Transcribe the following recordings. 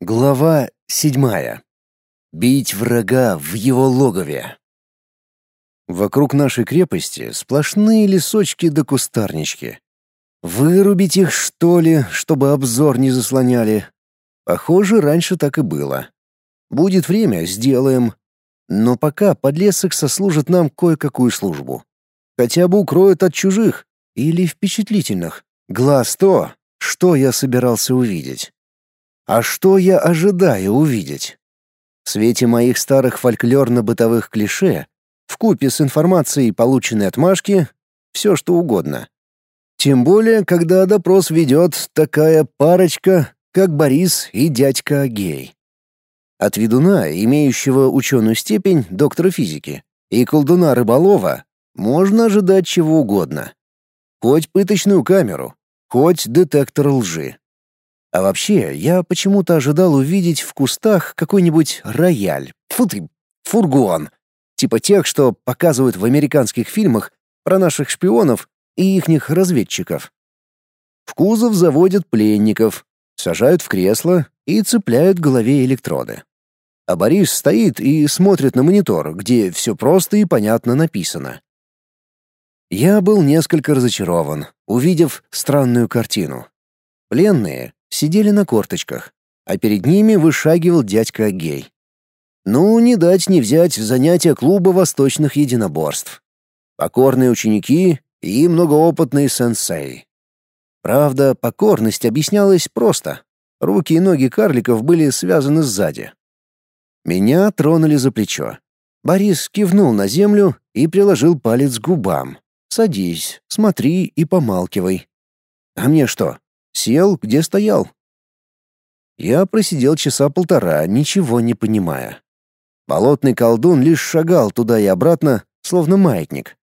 Глава седьмая. Бить врага в его логове. Вокруг нашей крепости сплошные лесочки да кустарнички. Вырубить их, что ли, чтобы обзор не заслоняли? Похоже, раньше так и было. Будет время, сделаем. Но пока подлесок сослужит нам кое-какую службу. Хотя бы укроет от чужих или впечатлительных. Глаз то, что я собирался увидеть. А что я ожидаю увидеть? В свете моих старых фольклорно-бытовых клише, в купе с информацией, полученной от Машки, все что угодно. Тем более, когда допрос ведет такая парочка, как Борис и дядька Гей. От ведуна, имеющего ученую степень доктора физики, и колдуна Рыболова можно ожидать чего угодно. Хоть пыточную камеру, хоть детектор лжи. А вообще, я почему-то ожидал увидеть в кустах какой-нибудь рояль. Фу ты, фургон. Типа тех, что показывают в американских фильмах про наших шпионов и ихних разведчиков. В кузов заводят пленников, сажают в кресло и цепляют голове электроды. А Борис стоит и смотрит на монитор, где все просто и понятно написано. Я был несколько разочарован, увидев странную картину. Пленные, сидели на корточках, а перед ними вышагивал дядька Гей. Ну, не дать не взять занятия клуба восточных единоборств. Покорные ученики и многоопытный сенсей. Правда, покорность объяснялась просто. Руки и ноги карликов были связаны сзади. Меня тронули за плечо. Борис кивнул на землю и приложил палец к губам. «Садись, смотри и помалкивай». «А мне что, Сел, где стоял. Я просидел часа полтора, ничего не понимая. Болотный колдун лишь шагал туда и обратно, словно маятник.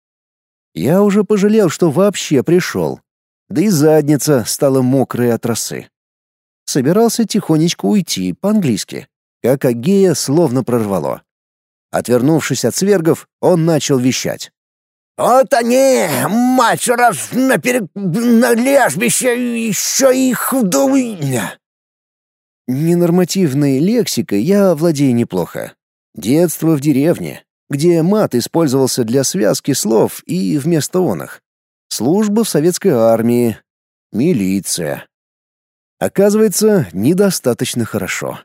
Я уже пожалел, что вообще пришел. Да и задница стала мокрой от росы. Собирался тихонечко уйти, по-английски, как Агея словно прорвало. Отвернувшись от свергов, он начал вещать. Вот они, мать, раз на, перек... на лежбище еще их вдумы. Ненормативной лексикой я владею неплохо. Детство в деревне, где мат использовался для связки слов и вместо оных. Служба в советской армии, милиция. Оказывается, недостаточно хорошо.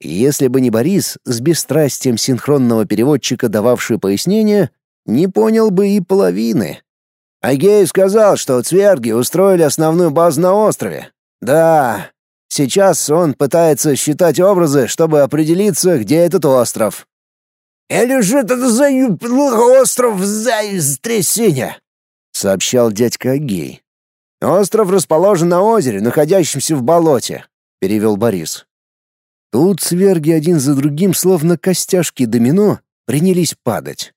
Если бы не Борис, с бесстрастием синхронного переводчика, дававший пояснения, не понял бы и половины. Агей сказал, что цверги устроили основную базу на острове. Да, сейчас он пытается считать образы, чтобы определиться, где этот остров. «Или же это за остров за трясине?» — сообщал дядька Агей. «Остров расположен на озере, находящемся в болоте», — перевел Борис. Тут сверги один за другим, словно костяшки домино, принялись падать.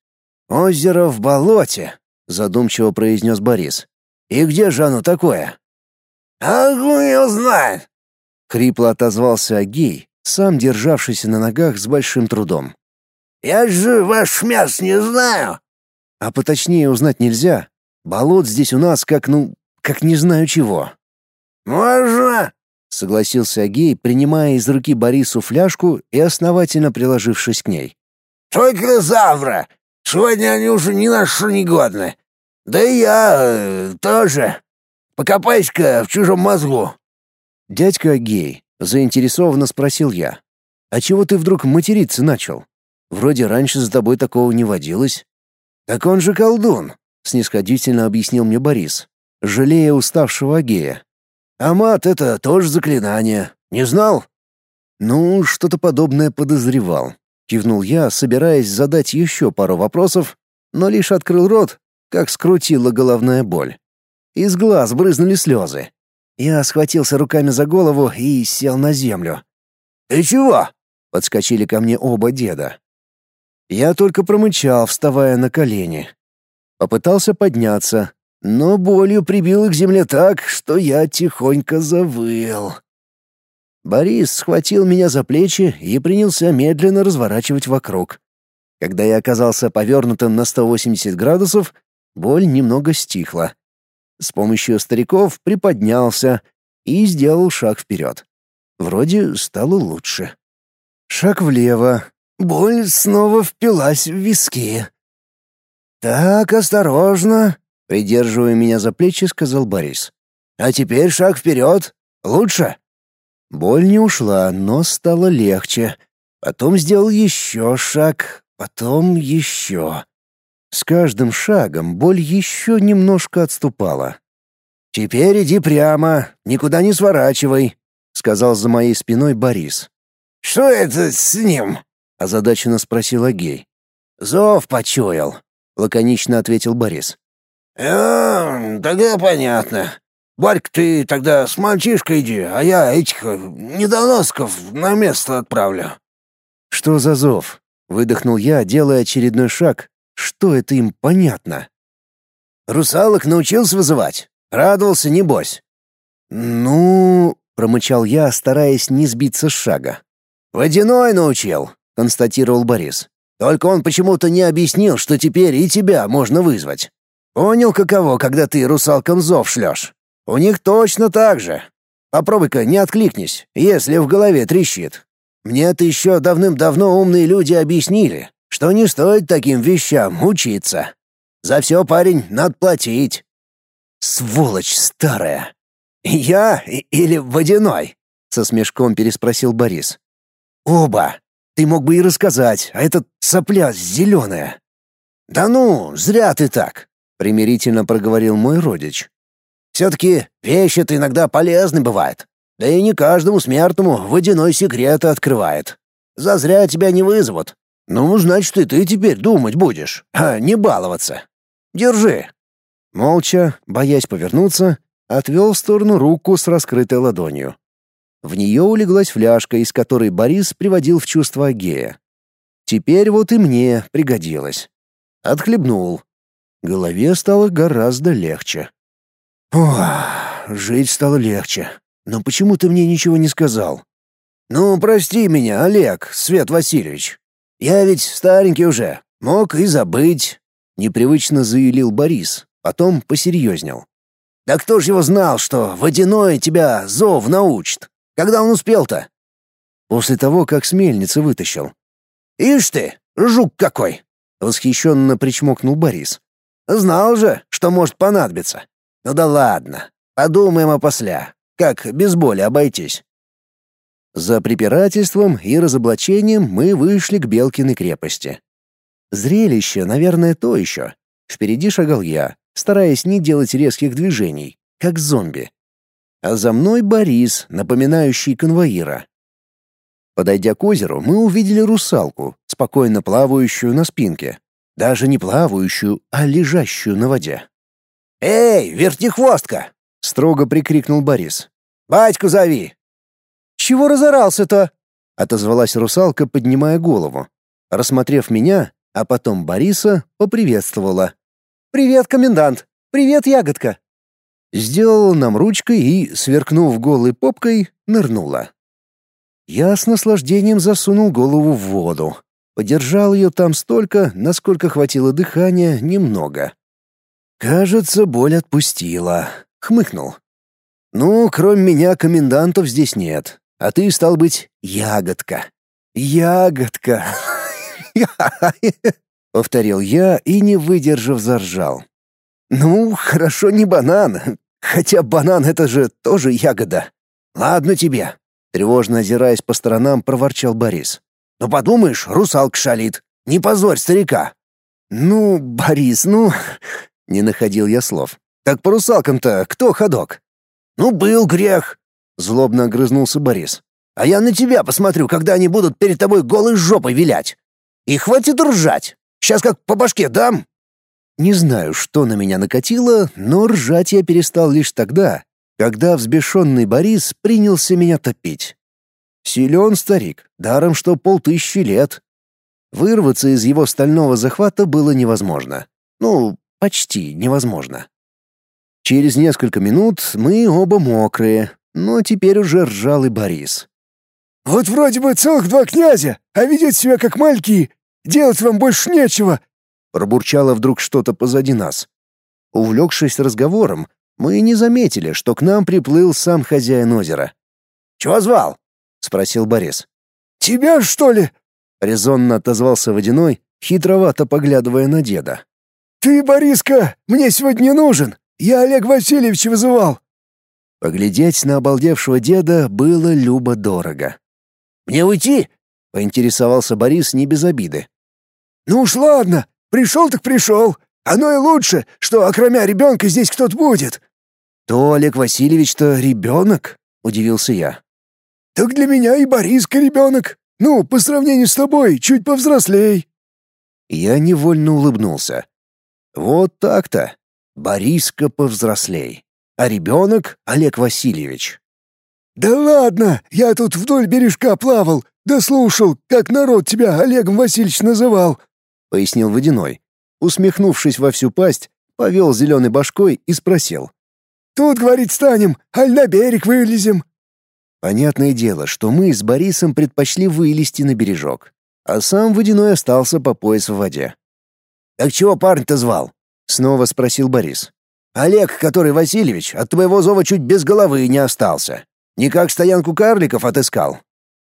«Озеро в болоте», — задумчиво произнес Борис. «И где же оно такое?» «А его знает!» — хрипло отозвался Агей, сам державшийся на ногах с большим трудом. «Я же ваш мяс не знаю!» «А поточнее узнать нельзя. Болот здесь у нас как, ну, как не знаю чего». «Можно!» — согласился Агей, принимая из руки Борису фляжку и основательно приложившись к ней. «Только завтра! Сегодня они уже ни на что не годны. Да и я э, тоже. Покопайся-ка в чужом мозгу». «Дядька гей», — заинтересованно спросил я. «А чего ты вдруг материться начал? Вроде раньше за тобой такого не водилось». «Так он же колдун», — снисходительно объяснил мне Борис, жалея уставшего гея. «А мат — это тоже заклинание. Не знал?» «Ну, что-то подобное подозревал. Кивнул я, собираясь задать еще пару вопросов, но лишь открыл рот, как скрутила головная боль. Из глаз брызнули слезы. Я схватился руками за голову и сел на землю. «Ты чего?» — подскочили ко мне оба деда. Я только промычал, вставая на колени. Попытался подняться, но болью прибил к земле так, что я тихонько завыл. Борис схватил меня за плечи и принялся медленно разворачивать вокруг. Когда я оказался повернутым на 180 градусов, боль немного стихла. С помощью стариков приподнялся и сделал шаг вперед. Вроде стало лучше. Шаг влево. Боль снова впилась в виски. «Так, осторожно», — придерживая меня за плечи, сказал Борис. «А теперь шаг вперед. Лучше?» Боль не ушла, но стало легче. Потом сделал еще шаг, потом еще. С каждым шагом боль еще немножко отступала. «Теперь иди прямо, никуда не сворачивай», — сказал за моей спиной Борис. «Что это с ним?» — озадаченно спросил Агей. «Зов почуял», — лаконично ответил Борис. «А, тогда понятно. Барьк, ты тогда с мальчишкой иди, а я этих э, недоносков на место отправлю». «Что за зов?» — выдохнул я, делая очередной шаг. «Что это им понятно?» «Русалок научился вызывать?» Радовался, небось?» «Ну...» — промычал я, стараясь не сбиться с шага. «Водяной научил», — констатировал Борис. «Только он почему-то не объяснил, что теперь и тебя можно вызвать. Понял, каково, когда ты русалкам зов шлешь? У них точно так же. Попробуй-ка не откликнись, если в голове трещит. Мне это еще давным-давно умные люди объяснили, что не стоит таким вещам учиться. За все, парень, надо платить. Сволочь старая. Я или водяной? Со смешком переспросил Борис. Оба. Ты мог бы и рассказать, а этот сопля зеленая. Да ну, зря ты так, примирительно проговорил мой родич. Все-таки вещи-то иногда полезны бывают. Да и не каждому смертному водяной секрет открывает. Зазря тебя не вызовут. Ну, значит, и ты теперь думать будешь, а не баловаться. Держи. Молча, боясь повернуться, отвел в сторону руку с раскрытой ладонью. В нее улеглась фляжка, из которой Борис приводил в чувство Агея. Теперь вот и мне пригодилось. Отхлебнул. Голове стало гораздо легче. Ох, жить стало легче. Но почему ты мне ничего не сказал? Ну, прости меня, Олег, Свет Васильевич. Я ведь старенький уже, мог и забыть, непривычно заявил Борис, Потом посерьезнел. «Да кто ж его знал, что водяной тебя зов научит? Когда он успел-то?» «После того, как с мельницы вытащил». «Ишь ты, жук какой!» — восхищенно причмокнул Борис. «Знал же, что может понадобиться. Ну да ладно, подумаем опосля, как без боли обойтись». За препирательством и разоблачением мы вышли к Белкиной крепости. Зрелище, наверное, то еще. Впереди шагал я, стараясь не делать резких движений, как зомби. А за мной Борис, напоминающий конвоира. Подойдя к озеру, мы увидели русалку, спокойно плавающую на спинке. Даже не плавающую, а лежащую на воде. «Эй, вертихвостка!» — строго прикрикнул Борис. «Батьку зови!» «Чего разорался-то?» — отозвалась русалка, поднимая голову. Рассмотрев меня, а потом Бориса, поприветствовала. «Привет, комендант! Привет, ягодка!» Сделала нам ручкой и, сверкнув голой попкой, нырнула. Я с наслаждением засунул голову в воду. Подержал ее там столько, насколько хватило дыхания, немного. Кажется, боль отпустила. Хмыкнул. «Ну, кроме меня, комендантов здесь нет. А ты, стал быть, ягодка. Ягодка!» повторил я и, не выдержав, заржал. Ну, хорошо не банан, хотя банан это же тоже ягода. Ладно тебе, тревожно озираясь по сторонам, проворчал Борис. Ну подумаешь, русалка шалит. Не позорь старика. Ну, Борис, ну, не находил я слов. Так по русалкам-то кто ходок? Ну, был грех, злобно огрызнулся Борис. А я на тебя посмотрю, когда они будут перед тобой голой жопой вилять. И хватит ржать. Сейчас как по башке дам!» Не знаю, что на меня накатило, но ржать я перестал лишь тогда, когда взбешенный Борис принялся меня топить. Силен старик, даром что полтысячи лет. Вырваться из его стального захвата было невозможно. Ну, почти невозможно. Через несколько минут мы оба мокрые, но теперь уже ржал и Борис. «Вот вроде бы целых два князя, а ведет себя как мальки, Делать вам больше нечего!» Пробурчало вдруг что-то позади нас. Увлекшись разговором, мы не заметили, что к нам приплыл сам хозяин озера. «Чего звал?» спросил Борис. «Тебя, что ли?» — резонно отозвался Водяной, хитровато поглядывая на деда. «Ты, Бориска, мне сегодня нужен. Я Олег Васильевич вызывал». Поглядеть на обалдевшего деда было любо-дорого. «Мне уйти?» — поинтересовался Борис не без обиды. «Ну уж ладно, пришел так пришел. Оно и лучше, что окромя ребенка здесь кто-то будет». «То Олег Васильевич-то ребенок?» — удивился я. «Так для меня и Бориска ребенок. Ну, по сравнению с тобой, чуть повзрослей». Я невольно улыбнулся. Вот так-то. Бориска повзрослей. А ребенок — Олег Васильевич. «Да ладно, я тут вдоль бережка плавал, да слушал, как народ тебя Олегом Васильевич называл», — пояснил Водяной. Усмехнувшись во всю пасть, повел зеленой башкой и спросил. «Тут, говорит, станем, аль на берег вылезем». Понятное дело, что мы с Борисом предпочли вылезти на бережок, а сам Водяной остался по пояс в воде. «Так чего парень-то звал?» — снова спросил Борис. «Олег, который Васильевич, от твоего зова чуть без головы не остался. Никак стоянку карликов отыскал».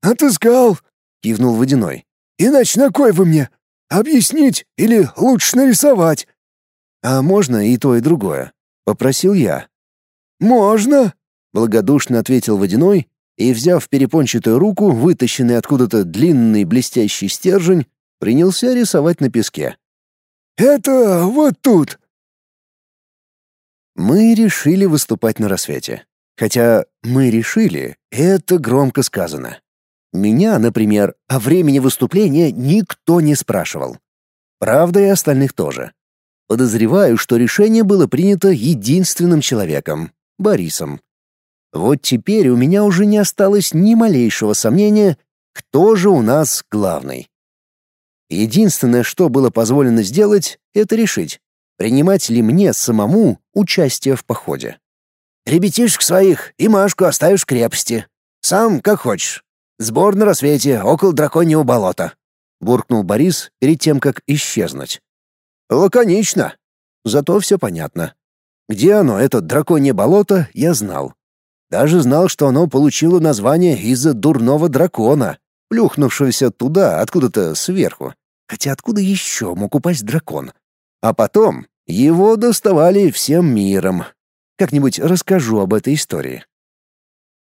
«Отыскал», — кивнул Водяной. «Иначе на кой вы мне? Объяснить или лучше нарисовать?» «А можно и то, и другое?» — попросил я. «Можно», — благодушно ответил Водяной и, взяв перепончатую руку, вытащенный откуда-то длинный блестящий стержень, принялся рисовать на песке. «Это вот тут». Мы решили выступать на рассвете. Хотя «мы решили» — это громко сказано. Меня, например, о времени выступления никто не спрашивал. Правда, и остальных тоже. Подозреваю, что решение было принято единственным человеком — Борисом. Вот теперь у меня уже не осталось ни малейшего сомнения, кто же у нас главный. Единственное, что было позволено сделать, это решить, принимать ли мне самому участие в походе. «Ребятишек своих и Машку оставишь крепости. Сам как хочешь. Сбор на рассвете около драконьего болота», — буркнул Борис перед тем, как исчезнуть. «Лаконично. Зато все понятно. Где оно, это драконье болото, я знал. Даже знал, что оно получило название из-за дурного дракона, плюхнувшегося туда, откуда-то сверху. Хотя откуда еще мог упасть дракон? А потом его доставали всем миром. Как-нибудь расскажу об этой истории.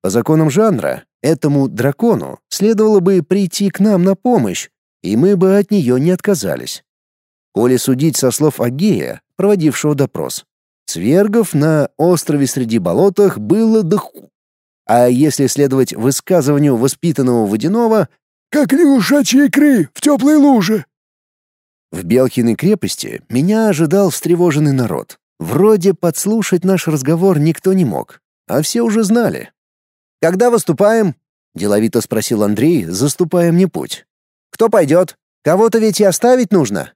По законам жанра, этому дракону следовало бы прийти к нам на помощь, и мы бы от нее не отказались. Коли судить со слов Агея, проводившего допрос, Свергов на острове среди болотах было до ху... А если следовать высказыванию воспитанного водяного, «Как лягушачьи икры в теплой луже!» В Белкиной крепости меня ожидал встревоженный народ. Вроде подслушать наш разговор никто не мог, а все уже знали. «Когда выступаем?» — деловито спросил Андрей, заступая мне путь. «Кто пойдет? Кого-то ведь и оставить нужно».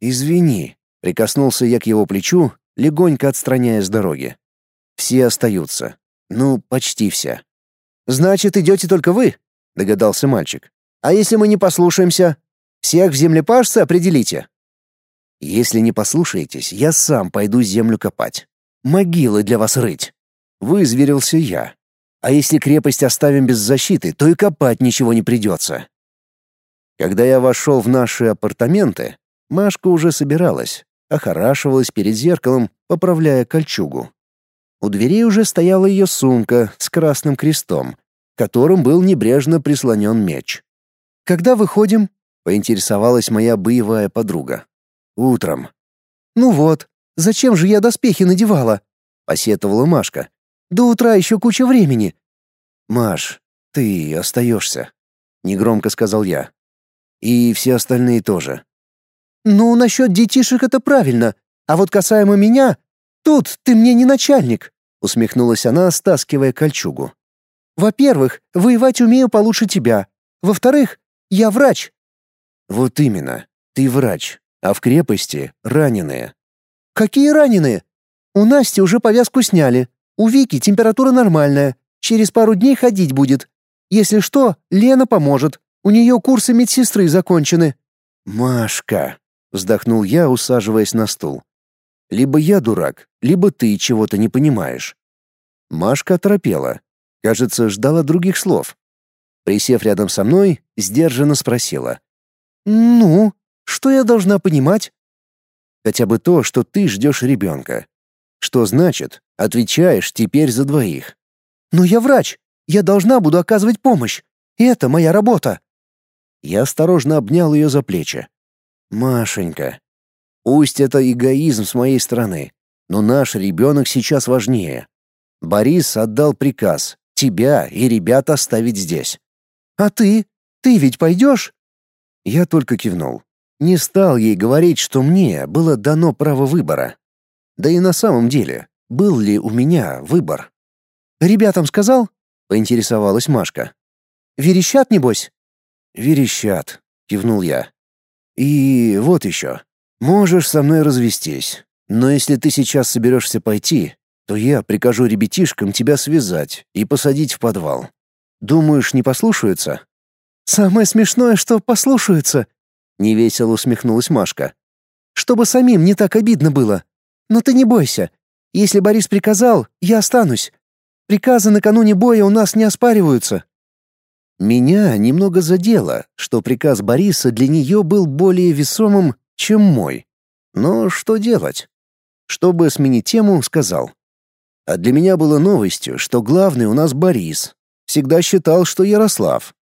«Извини», — прикоснулся я к его плечу легонько отстраняя с дороги. Все остаются. Ну, почти все. «Значит, идете только вы?» — догадался мальчик. «А если мы не послушаемся? Всех в землепашцы определите». «Если не послушаетесь, я сам пойду землю копать. Могилы для вас рыть». Вызверился я. «А если крепость оставим без защиты, то и копать ничего не придется». Когда я вошел в наши апартаменты, Машка уже собиралась, охорашивалась перед зеркалом, поправляя кольчугу. У дверей уже стояла ее сумка с красным крестом, которым был небрежно прислонен меч. «Когда выходим?» — поинтересовалась моя боевая подруга. «Утром». «Ну вот, зачем же я доспехи надевала?» — посетовала Машка. «До утра еще куча времени». «Маш, ты остаешься», — негромко сказал я. «И все остальные тоже. «Ну, насчет детишек это правильно, а вот касаемо меня, тут ты мне не начальник», — усмехнулась она, стаскивая кольчугу. «Во-первых, воевать умею получше тебя. Во-вторых, я врач». «Вот именно, ты врач, а в крепости раненые». «Какие раненые? У Насти уже повязку сняли. У Вики температура нормальная. Через пару дней ходить будет. Если что, Лена поможет. У нее курсы медсестры закончены». «Машка», Вздохнул я, усаживаясь на стул. Либо я дурак, либо ты чего-то не понимаешь. Машка оторопела. Кажется, ждала других слов. Присев рядом со мной, сдержанно спросила. «Ну, что я должна понимать?» «Хотя бы то, что ты ждешь ребенка. Что значит, отвечаешь теперь за двоих?» «Но я врач. Я должна буду оказывать помощь. Это моя работа». Я осторожно обнял ее за плечи. «Машенька, пусть это эгоизм с моей стороны, но наш ребенок сейчас важнее. Борис отдал приказ тебя и ребят оставить здесь. А ты? Ты ведь пойдешь?» Я только кивнул. Не стал ей говорить, что мне было дано право выбора. Да и на самом деле, был ли у меня выбор? «Ребятам сказал?» — поинтересовалась Машка. «Верещат, небось?» «Верещат», — кивнул я. «И вот еще. Можешь со мной развестись. Но если ты сейчас соберешься пойти, то я прикажу ребятишкам тебя связать и посадить в подвал. Думаешь, не послушаются?» «Самое смешное, что послушаются», — невесело усмехнулась Машка. «Чтобы самим не так обидно было. Но ты не бойся. Если Борис приказал, я останусь. Приказы накануне боя у нас не оспариваются». Меня немного задело, что приказ Бориса для нее был более весомым, чем мой. Но что делать? Чтобы сменить тему, сказал. А для меня было новостью, что главный у нас Борис. Всегда считал, что Ярослав.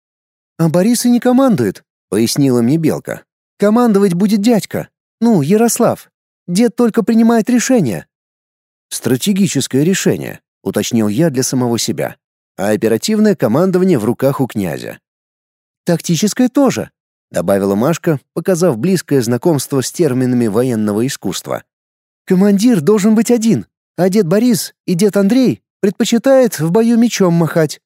«А Борис и не командует», — пояснила мне Белка. «Командовать будет дядька. Ну, Ярослав. Дед только принимает решения». «Стратегическое решение», — уточнил я для самого себя. «А оперативное командование в руках у князя». «Тактическое тоже», — добавила Машка, показав близкое знакомство с терминами военного искусства. «Командир должен быть один, а дед Борис и дед Андрей предпочитают в бою мечом махать.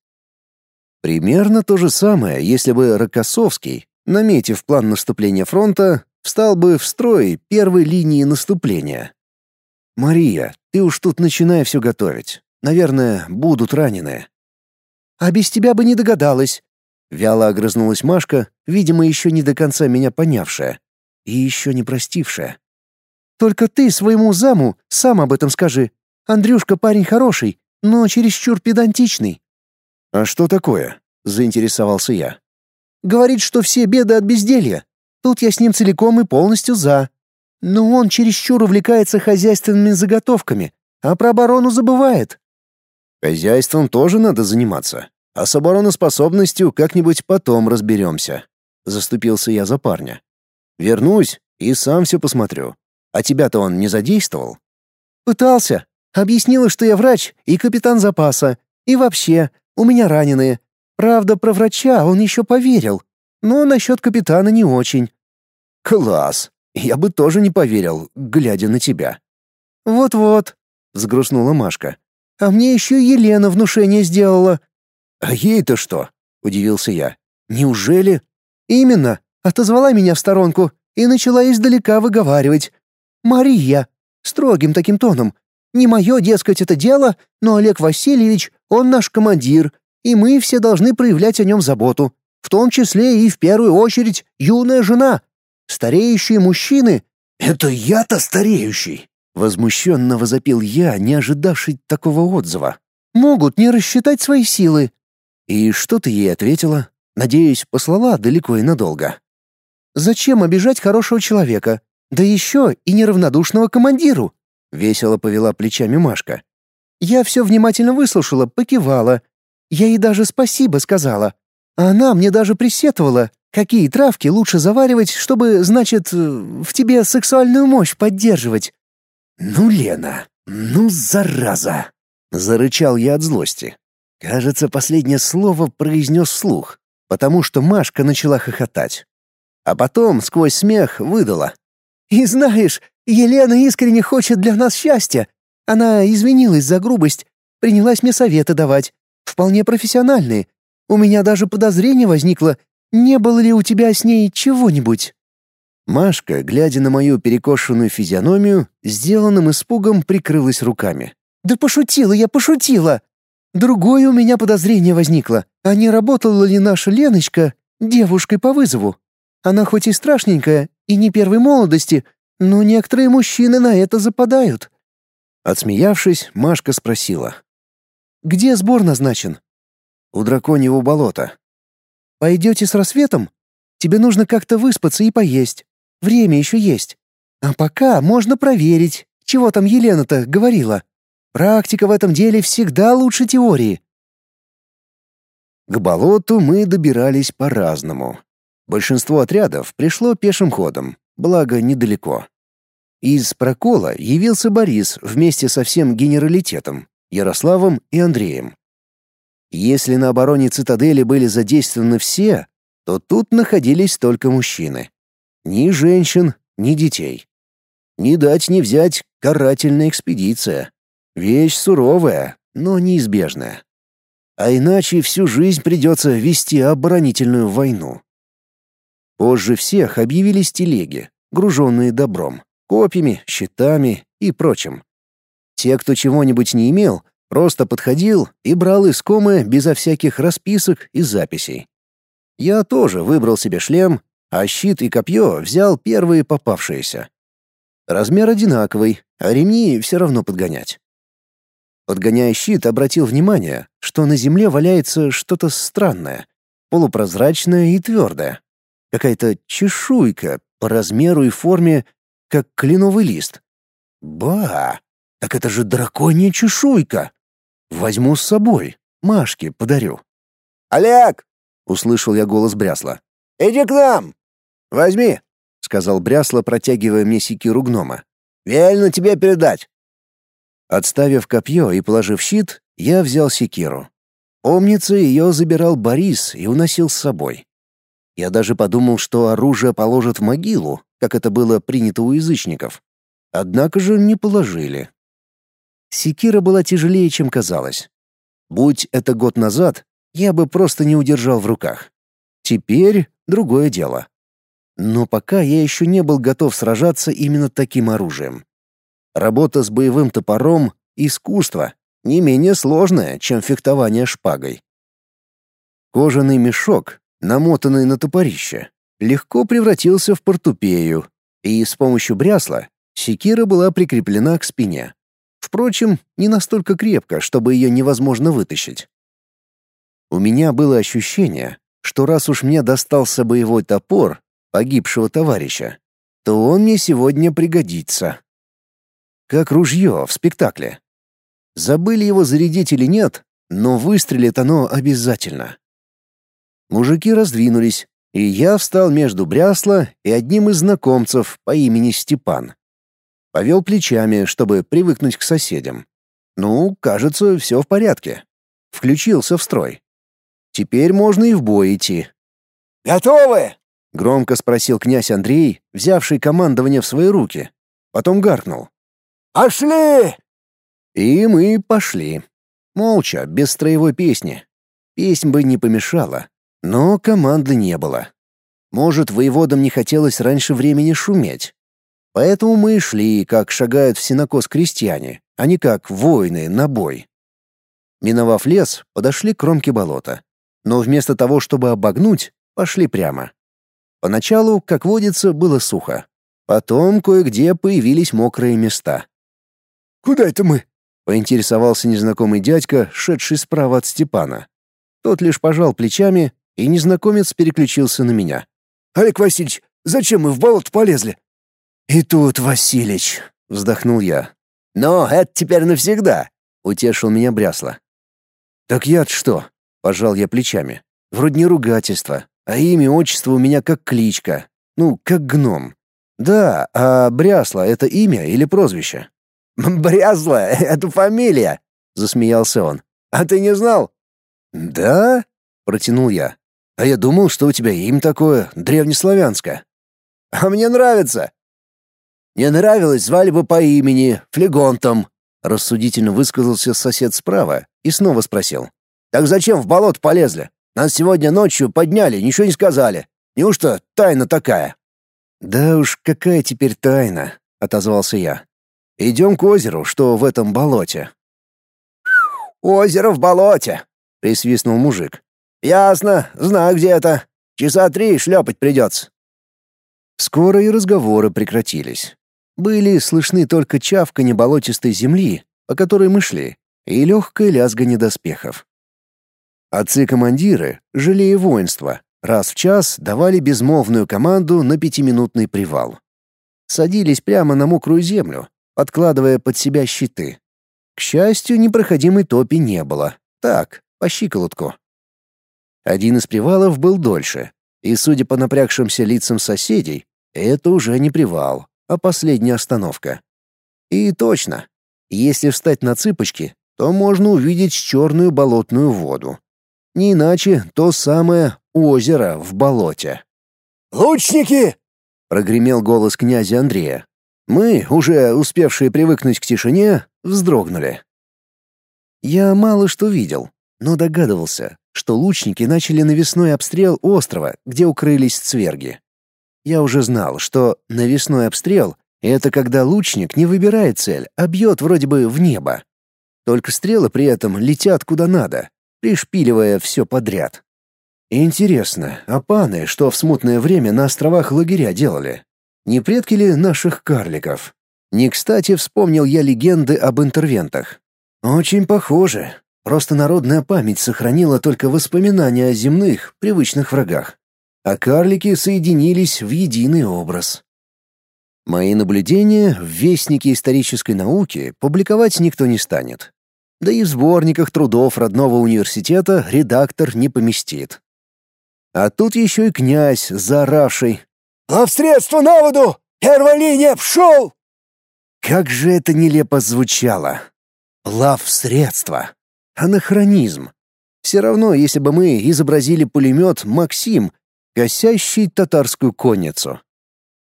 Примерно то же самое, если бы Рокоссовский, наметив план наступления фронта, встал бы в строй первой линии наступления. «Мария, ты уж тут начинай все готовить. Наверное, будут раненые». «А без тебя бы не догадалась», — вяло огрызнулась Машка, видимо, еще не до конца меня понявшая и еще не простившая. «Только ты своему заму сам об этом скажи. Андрюшка парень хороший, но чересчур педантичный». «А что такое?» — заинтересовался я. «Говорит, что все беды от безделья. Тут я с ним целиком и полностью за. Но он чересчур увлекается хозяйственными заготовками, а про оборону забывает». «Хозяйством тоже надо заниматься, а с обороноспособностью как-нибудь потом разберемся», — заступился я за парня. «Вернусь и сам все посмотрю. А тебя-то он не задействовал?» «Пытался. Объяснила, что я врач и капитан запаса. И вообще, у меня раненые. Правда, про врача он еще поверил. Но насчет капитана не очень». «Класс! Я бы тоже не поверил, глядя на тебя». «Вот-вот», — взгрустнула Машка. «А мне еще Елена внушение сделала». «А ей-то что?» — удивился я. «Неужели?» «Именно. Отозвала меня в сторонку и начала издалека выговаривать. Мария!» Строгим таким тоном. Не мое, дескать, это дело, но Олег Васильевич, он наш командир, и мы все должны проявлять о нем заботу, в том числе и в первую очередь юная жена. Стареющие мужчины — это я-то стареющий. Возмущенно возопил я, не ожидавший такого отзыва. «Могут не рассчитать свои силы». «И что ты ей ответила?» Надеюсь, послала далеко и надолго. «Зачем обижать хорошего человека? Да еще и неравнодушного командиру. Весело повела плечами Машка. Я все внимательно выслушала, покивала. Я ей даже спасибо сказала. А она мне даже присетовала, какие травки лучше заваривать, чтобы, значит, в тебе сексуальную мощь поддерживать. «Ну, Лена, ну, зараза!» — зарычал я от злости. Кажется, последнее слово произнес вслух, потому что Машка начала хохотать. А потом, сквозь смех, выдала. «И знаешь, Елена искренне хочет для нас счастья. Она извинилась за грубость, принялась мне советы давать, вполне профессиональные. У меня даже подозрение возникло, не было ли у тебя с ней чего-нибудь?» Машка, глядя на мою перекошенную физиономию, сделанным испугом прикрылась руками. «Да пошутила я, пошутила! Другое у меня подозрение возникло, а не работала ли наша Леночка девушкой по вызову? Она хоть и страшненькая, и не первой молодости, но некоторые мужчины на это западают. Отсмеявшись, Машка спросила. «Где сбор назначен?» «У драконьего болота». Пойдете с рассветом? Тебе нужно как-то выспаться и поесть. Время еще есть. А пока можно проверить, чего там Елена-то говорила. Практика в этом деле всегда лучше теории. К болоту мы добирались по-разному. Большинство отрядов пришло пешим ходом, благо недалеко. Из прокола явился Борис вместе со всем генералитетом, Ярославом и Андреем. Если на обороне цитадели были задействованы все, то тут находились только мужчины. Ни женщин, ни детей. Не дать не взять карательная экспедиция. Вещь суровая, но неизбежная. А иначе всю жизнь придется вести оборонительную войну. Позже всех объявились телеги, груженные добром, копьями, щитами и прочим. Те, кто чего-нибудь не имел, просто подходил и брал искомое безо всяких расписок и записей. Я тоже выбрал себе шлем, а щит и копье взял первые попавшиеся. Размер одинаковый, а ремни все равно подгонять. Подгоняя щит, обратил внимание, что на земле валяется что-то странное, полупрозрачное и твердое. Какая-то чешуйка по размеру и форме, как кленовый лист. Ба! Так это же драконья чешуйка! Возьму с собой, Машке подарю. «Олег!» — услышал я голос Брясла. «Иди к нам!» «Возьми!» — сказал Брясла, протягивая мне секиру гнома. «Велено тебе передать!» Отставив копье и положив щит, я взял секиру. Помнится, ее забирал Борис и уносил с собой. Я даже подумал, что оружие положат в могилу, как это было принято у язычников. Однако же не положили. Секира была тяжелее, чем казалось. Будь это год назад, я бы просто не удержал в руках. Теперь другое дело. Но пока я еще не был готов сражаться именно таким оружием. Работа с боевым топором — искусство, не менее сложное, чем фехтование шпагой. Кожаный мешок, намотанный на топорище, легко превратился в портупею, и с помощью брясла секира была прикреплена к спине. Впрочем, не настолько крепко, чтобы ее невозможно вытащить. У меня было ощущение, что раз уж мне достался боевой топор погибшего товарища, то он мне сегодня пригодится как ружье в спектакле. Забыли его зарядить или нет, но выстрелит оно обязательно. Мужики раздвинулись, и я встал между Брясла и одним из знакомцев по имени Степан. Повел плечами, чтобы привыкнуть к соседям. Ну, кажется, все в порядке. Включился в строй. Теперь можно и в бой идти. «Готовы?» — громко спросил князь Андрей, взявший командование в свои руки. Потом гаркнул. «Пошли!» И мы пошли. Молча, без строевой песни. Песнь бы не помешала, но команды не было. Может, воеводам не хотелось раньше времени шуметь. Поэтому мы шли, как шагают в синокос крестьяне, а не как воины на бой. Миновав лес, подошли к кромке болота. Но вместо того, чтобы обогнуть, пошли прямо. Поначалу, как водится, было сухо. Потом кое-где появились мокрые места. Куда это мы?» — поинтересовался незнакомый дядька, шедший справа от Степана. Тот лишь пожал плечами, и незнакомец переключился на меня. «Олег Васильевич, зачем мы в болото полезли?» «И тут, Василич», — вздохнул я. «Но это теперь навсегда», — утешил меня Брясло. «Так я-то что?» — пожал я плечами. «Вроде не ругательство, а имя, отчество у меня как кличка. Ну, как гном. Да, а Брясло — это имя или прозвище?» «Брязла — это фамилия!» — засмеялся он. «А ты не знал?» «Да?» — протянул я. «А я думал, что у тебя имя такое, древнеславянское». «А мне нравится!» «Не нравилось, звали бы по имени, Флегонтом», — рассудительно высказался сосед справа и снова спросил. «Так зачем в болото полезли? Нас сегодня ночью подняли, ничего не сказали. Неужто тайна такая?» «Да уж, какая теперь тайна?» — отозвался я. Идем к озеру, что в этом болоте». «Озеро в болоте», — присвистнул мужик. «Ясно, знаю, где это. Часа три шлепать придется». Скоро и разговоры прекратились. Были слышны только чавканье болотистой земли, по которой мы шли, и легкое лязганье доспехов. Отцы-командиры, жалея воинства, Раз в час давали безмолвную команду на пятиминутный привал. Садились прямо на мокрую землю, подкладывая под себя щиты. К счастью, непроходимой топи не было. Так, по щиколотку. Один из привалов был дольше, и, судя по напрягшимся лицам соседей, это уже не привал, а последняя остановка. И точно, если встать на цыпочки, то можно увидеть черную болотную воду. Не иначе то самое озеро в болоте. «Лучники!» — прогремел голос князя Андрея. Мы, уже успевшие привыкнуть к тишине, вздрогнули. Я мало что видел, но догадывался, что лучники начали навесной обстрел острова, где укрылись цверги. Я уже знал, что навесной обстрел — это когда лучник не выбирает цель, а бьет вроде бы в небо. Только стрелы при этом летят куда надо, пришпиливая все подряд. Интересно, а паны, что в смутное время на островах лагеря делали? Не предки ли наших карликов? Не кстати вспомнил я легенды об интервентах. Очень похоже. Просто народная память сохранила только воспоминания о земных, привычных врагах. А карлики соединились в единый образ. Мои наблюдения в Вестнике исторической науки публиковать никто не станет. Да и в сборниках трудов родного университета редактор не поместит. А тут еще и князь, заоравший. «Плавсредство на воду! Первая линия, пшел!» Как же это нелепо звучало! Плавсредство! Анахронизм! Все равно, если бы мы изобразили пулемет «Максим», гасящий татарскую конницу.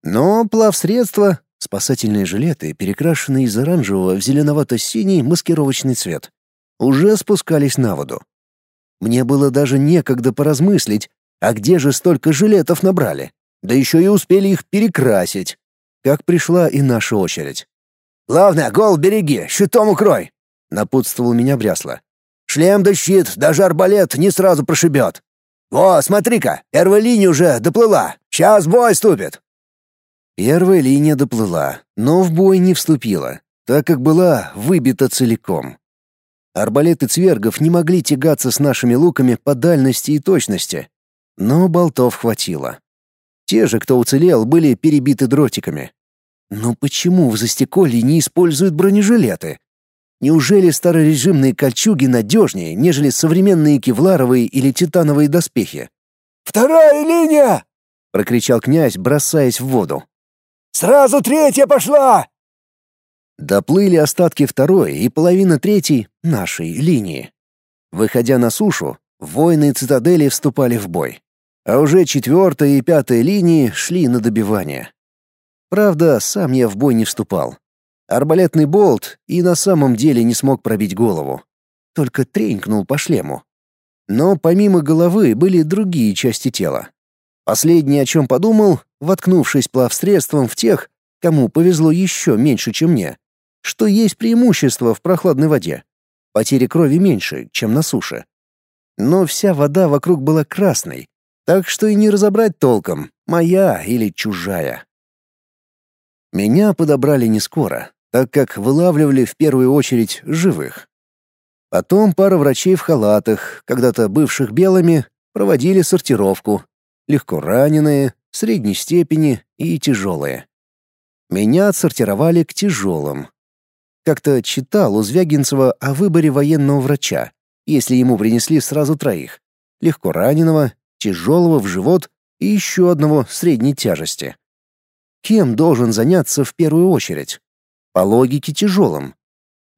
Но плавсредство — спасательные жилеты, перекрашенные из оранжевого в зеленовато-синий маскировочный цвет, уже спускались на воду. Мне было даже некогда поразмыслить, а где же столько жилетов набрали? Да еще и успели их перекрасить. Как пришла и наша очередь. «Главное, гол береги, щитом укрой!» — напутствовал меня Брясло. «Шлем да щит, даже арбалет не сразу прошибет. Во, смотри-ка, первая линия уже доплыла. Сейчас бой ступит!» Первая линия доплыла, но в бой не вступила, так как была выбита целиком. Арбалеты цвергов не могли тягаться с нашими луками по дальности и точности, но болтов хватило. Те же, кто уцелел, были перебиты дротиками. Но почему в застеколье не используют бронежилеты? Неужели старорежимные кольчуги надежнее, нежели современные кевларовые или титановые доспехи? «Вторая линия!» — прокричал князь, бросаясь в воду. «Сразу третья пошла!» Доплыли остатки второй и половина третьей нашей линии. Выходя на сушу, воины цитадели вступали в бой а уже четвертая и пятая линии шли на добивание. Правда, сам я в бой не вступал. Арбалетный болт и на самом деле не смог пробить голову. Только тренькнул по шлему. Но помимо головы были другие части тела. Последнее, о чем подумал, воткнувшись плавсредством в тех, кому повезло еще меньше, чем мне, что есть преимущество в прохладной воде. Потери крови меньше, чем на суше. Но вся вода вокруг была красной, так что и не разобрать толком, моя или чужая. Меня подобрали не скоро, так как вылавливали в первую очередь живых. Потом пара врачей в халатах, когда-то бывших белыми, проводили сортировку. Легко раненые, средней степени и тяжелые. Меня отсортировали к тяжелым. Как-то читал у Звягинцева о выборе военного врача, если ему принесли сразу троих. Легко раненого, тяжелого в живот и еще одного средней тяжести. Кем должен заняться в первую очередь? По логике тяжелым.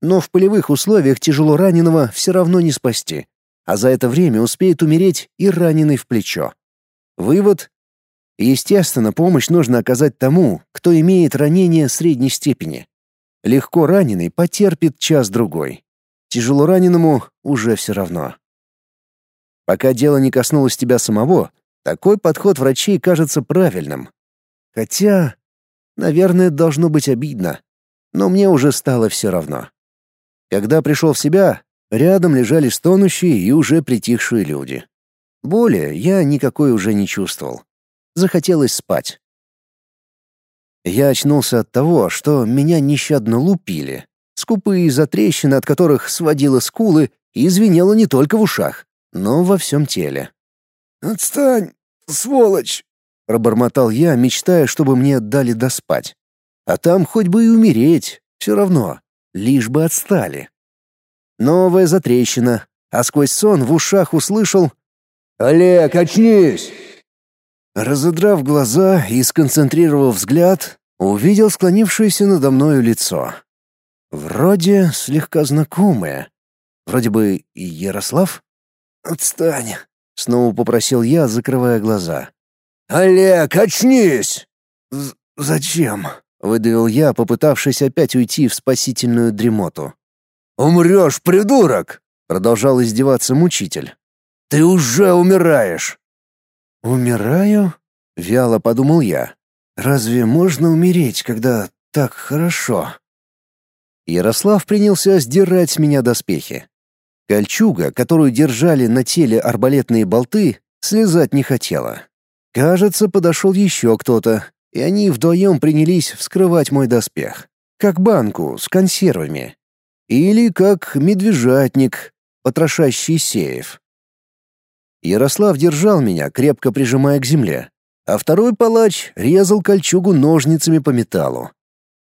Но в полевых условиях тяжело раненого все равно не спасти, а за это время успеет умереть и раненый в плечо. Вывод. Естественно, помощь нужно оказать тому, кто имеет ранение средней степени. Легко раненый потерпит час-другой. Тяжело раненому уже все равно. Пока дело не коснулось тебя самого, такой подход врачей кажется правильным. Хотя, наверное, должно быть обидно. Но мне уже стало все равно. Когда пришел в себя, рядом лежали стонущие и уже притихшие люди. Боли я никакой уже не чувствовал. Захотелось спать. Я очнулся от того, что меня нещадно лупили. Скупые затрещины, от которых сводило скулы, и звенело не только в ушах но во всем теле. «Отстань! сволочь!» — пробормотал я, мечтая, чтобы мне дали доспать. А там хоть бы и умереть, все равно, лишь бы отстали. Новая затрещина, а сквозь сон в ушах услышал «Олег, очнись!» Разодрав глаза и сконцентрировав взгляд, увидел склонившееся надо мною лицо. Вроде слегка знакомое. Вроде бы Ярослав? «Отстань!» — снова попросил я, закрывая глаза. «Олег, очнись!» З «Зачем?» — выдавил я, попытавшись опять уйти в спасительную дремоту. «Умрешь, придурок!» — продолжал издеваться мучитель. «Ты уже умираешь!» «Умираю?» — вяло подумал я. «Разве можно умереть, когда так хорошо?» Ярослав принялся сдирать с меня доспехи. Кольчуга, которую держали на теле арбалетные болты, слезать не хотела. Кажется, подошел еще кто-то, и они вдвоем принялись вскрывать мой доспех. Как банку с консервами. Или как медвежатник, потрошащий сеев. Ярослав держал меня, крепко прижимая к земле, а второй палач резал кольчугу ножницами по металлу.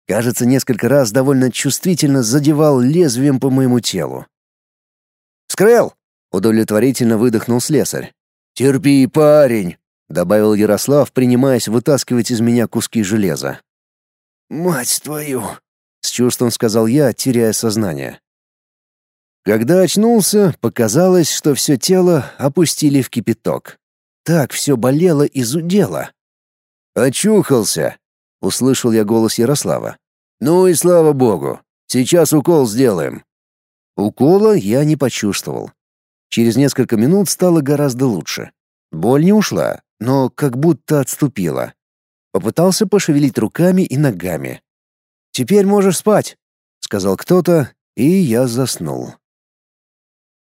Кажется, несколько раз довольно чувствительно задевал лезвием по моему телу. «Скрыл!» — удовлетворительно выдохнул слесарь. «Терпи, парень!» — добавил Ярослав, принимаясь вытаскивать из меня куски железа. «Мать твою!» — с чувством сказал я, теряя сознание. Когда очнулся, показалось, что все тело опустили в кипяток. Так все болело и зудело. «Очухался!» — услышал я голос Ярослава. «Ну и слава богу! Сейчас укол сделаем!» Укола я не почувствовал. Через несколько минут стало гораздо лучше. Боль не ушла, но как будто отступила. Попытался пошевелить руками и ногами. «Теперь можешь спать», — сказал кто-то, и я заснул.